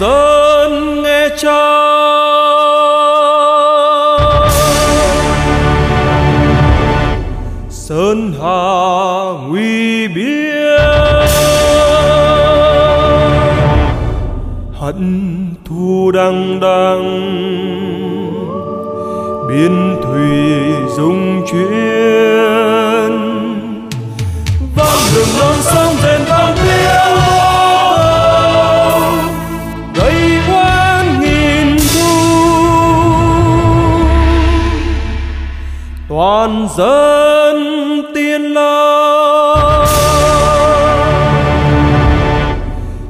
dân nghe cha. Sơn hà nguy biên. Hận thu đằng đằng. Biên thủy dung chuyên. Vang đường non sông rền vang toàn dân tiên la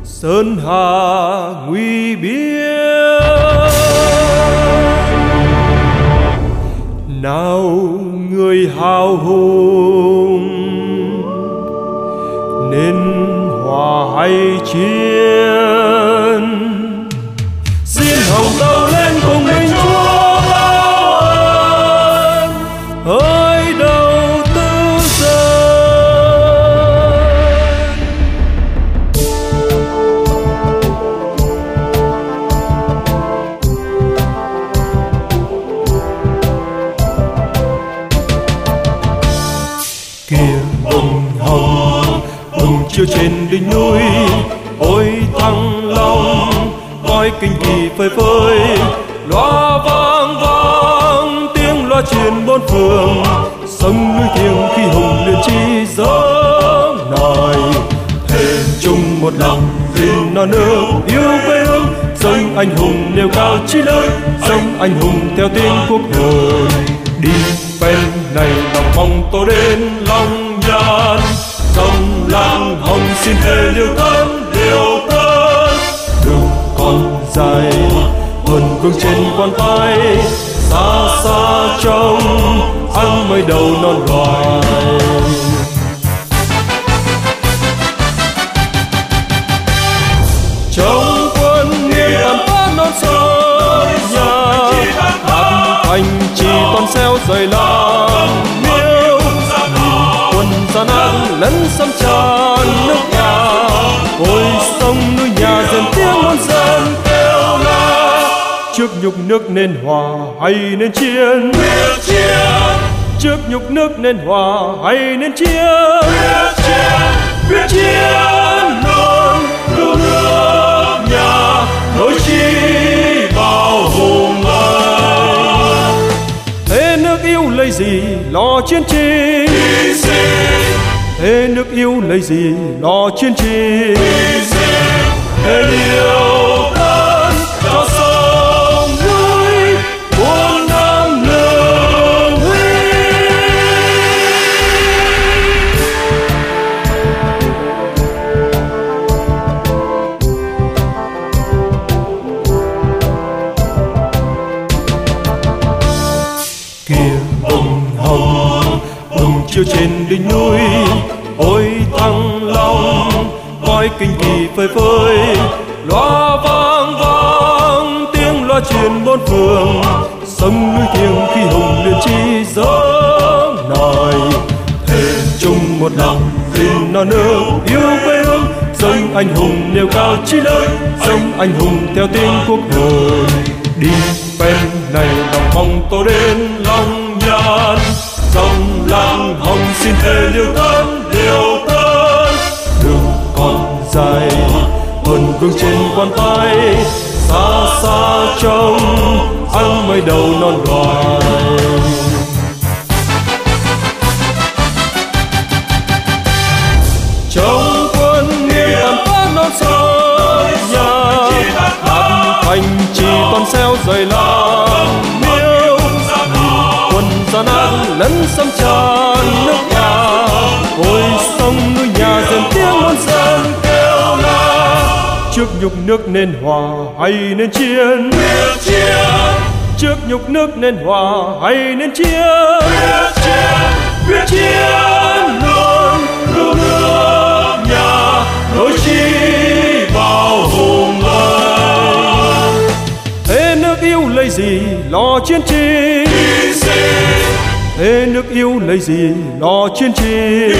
sơn hà nguy biên. Nào người hào hùng, nên hòa hay chiến. Kia bông hồng bông chiều trên đỉnh núi. Ôi thăng long coi kinh kỳ phơi phới. Loa vang vang, tiếng loa truyền bốn phương. Sông núi thiêng khi hùng liệt chi gió nài. Thề chung một lòng vì non nước yêu quê hương. Dâng anh hùng nêu cao chí lớn dâng anh hùng theo tiếng quốc hồn đi bên này lòng mong tôi đến long nhàn sông làng hồng xin thề liều thân liều thân đường còn dài hơn vương trên quan tay xa xa trông ăn mây đầu non loài. Dày làng miêu quân gian ác lấn xâm tràn nước nhà ôi sông núi nhà dần tiếng muôn dân kêu la. Trước nhục nước nên hòa hay nên chiến? Trước nhục nước nên hòa hay nên chiến? Biết chiến. Luôn lo chiến tranh thế nước yêu lấy gì lo chiến tranh thế liều thân cho sông núi muôn năm lương huy kia ông hồng bừng chiều trên đỉnh núi, ôi thăng long coi kinh kỳ phơi phới. Loa vang vang, tiếng loa truyền bốn phương, sông núi thiêng khi hùng liệt chi dấu nài. Thề chung một lòng vì non nước yêu quê hương dâng anh hùng nêu cao chí lớn dâng anh hùng theo tiếng quốc hồn đi bên này lòng mong tôi đến lòng nhàn dòng làng hồng xin thề liều thân liều thân đường còn dài hơn vương trên quan tay xa xa trông, ăn mây đầu non gọi nhục nước nên hòa hay nên chiến trước nhục nước nên hòa hay nên chiến biết chiến luôn luôn nước nhà nối chi bao hùng ơi thế nước yêu lấy gì lo chiến tranh thế nước yêu lấy gì lo chiến tranh